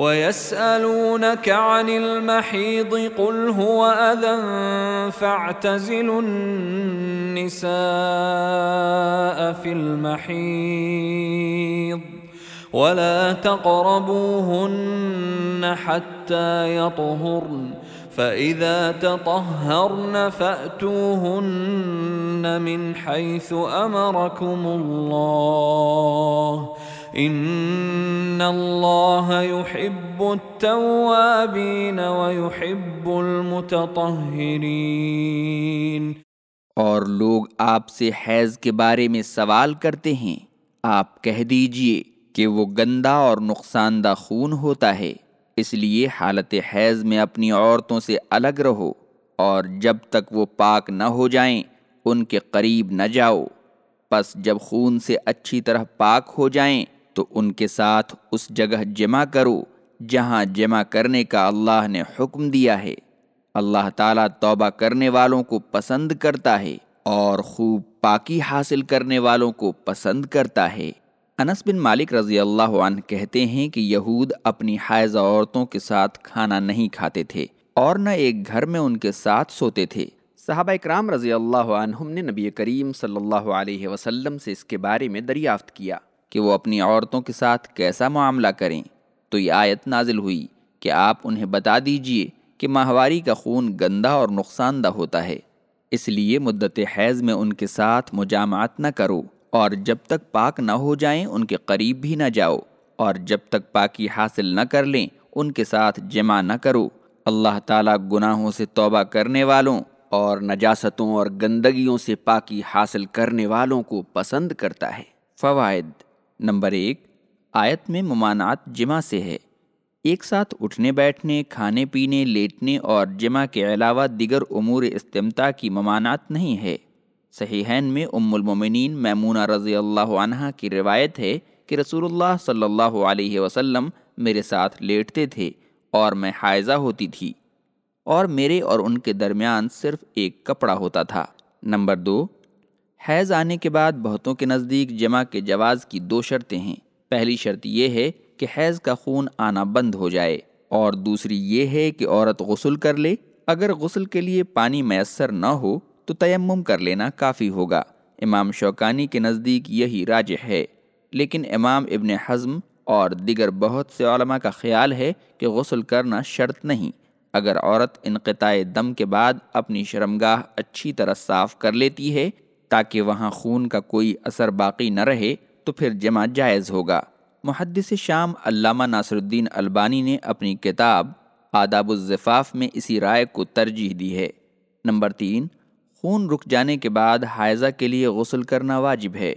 ويسألونك عن المحيض قل هو أذى فاعتزلوا النساء في المحيض. ولا تقربوهن حتى يطهرن. فإذا تطهرن فأتوهن من حيث أمركم الله. إن الله يحب التوابين ويحب المتطهرين. اور لوگ آپ سے حیض کے بارے میں سوال کرتے ہیں آپ کہہ دیجئے کہ وہ گندا اور نقصان دہ خون ہوتا ہے، اس لیے حالت حیض میں اپنی عورتوں سے الگ رہو اور جب تک وہ پاک نہ ہو جائیں، ان کے قریب نہ جاؤ۔ پس جب خون سے اچھی طرح پاک ہو جائیں، تو ان کے ساتھ اس جگہ جمع کرو جہاں جمع کرنے کا اللہ نے حکم دیا ہے۔ اللہ تعالیٰ توبہ کرنے والوں کو پسند کرتا ہے اور خوب پاکی حاصل کرنے والوں کو پسند کرتا ہے۔ انس بن مالک رضی اللہ عنہ کہتے ہیں کہ یہود اپنی حائض عورتوں کے ساتھ کھانا نہیں کھاتے تھے اور نہ ایک گھر میں ان کے ساتھ سوتے تھے۔ صحابہ اکرام رضی اللہ عنہم نے نبی کریم صلی اللہ علیہ وسلم سے اس کے بارے میں دریافت کیا کہ وہ اپنی عورتوں کے ساتھ کیسا معاملہ کریں۔ تو یہ آیت نازل ہوئی کہ آپ انہیں بتا دیجیے کہ ماہواری کا خون گندا اور نقصان دہ ہوتا ہے، اس لیے مدت حیض میں ان کے ساتھ مجامعت نہ کرو۔ اور جب تک پاک نہ ہو جائیں، ان کے قریب بھی نہ جاؤ، اور جب تک پاکی حاصل نہ کر لیں، ان کے ساتھ جمع نہ کرو۔ اللہ تعالیٰ گناہوں سے توبہ کرنے والوں اور نجاستوں اور گندگیوں سے پاکی حاصل کرنے والوں کو پسند کرتا ہے۔ فوائد نمبر ایک، آیت میں ممانعت جمع سے ہے۔ ایک ساتھ اٹھنے، بیٹھنے، کھانے، پینے، لیٹنے اور جمع کے علاوہ دیگر امور استمتاع کی ممانعت نہیں ہے۔ صحیحین میں ام المومنین میمونہ رضی اللہ عنہ کی روایت ہے کہ رسول اللہ صلی اللہ علیہ وسلم میرے ساتھ لیٹتے تھے اور میں حائزہ ہوتی تھی اور میرے اور ان کے درمیان صرف ایک کپڑا ہوتا تھا۔ نمبر دو، حیض آنے کے بعد بہتوں کے نزدیک جمع کے جواز کی دو شرطیں ہیں۔ پہلی شرط یہ ہے کہ حیض کا خون آنا بند ہو جائے اور دوسری یہ ہے کہ عورت غسل کر لے۔ اگر غسل کے لیے پانی میسر نہ ہو تو تیمم کر لینا کافی ہوگا۔ امام شوکانی کے نزدیک یہی راج ہے۔ لیکن امام ابن حزم اور دیگر بہت سے علماء کا خیال ہے کہ غسل کرنا شرط نہیں۔ اگر عورت انقطاع دم کے بعد اپنی شرمگاہ اچھی طرح صاف کر لیتی ہے تاکہ وہاں خون کا کوئی اثر باقی نہ رہے، تو پھر جمع جائز ہوگا۔ محدث شام علامہ ناصر الدین البانی نے اپنی کتاب آداب الزفاف میں اسی رائے کو ترجیح دی ہے۔ نمبر تین خون رک جانے کے بعد حائضہ کے لیے غسل کرنا واجب ہے۔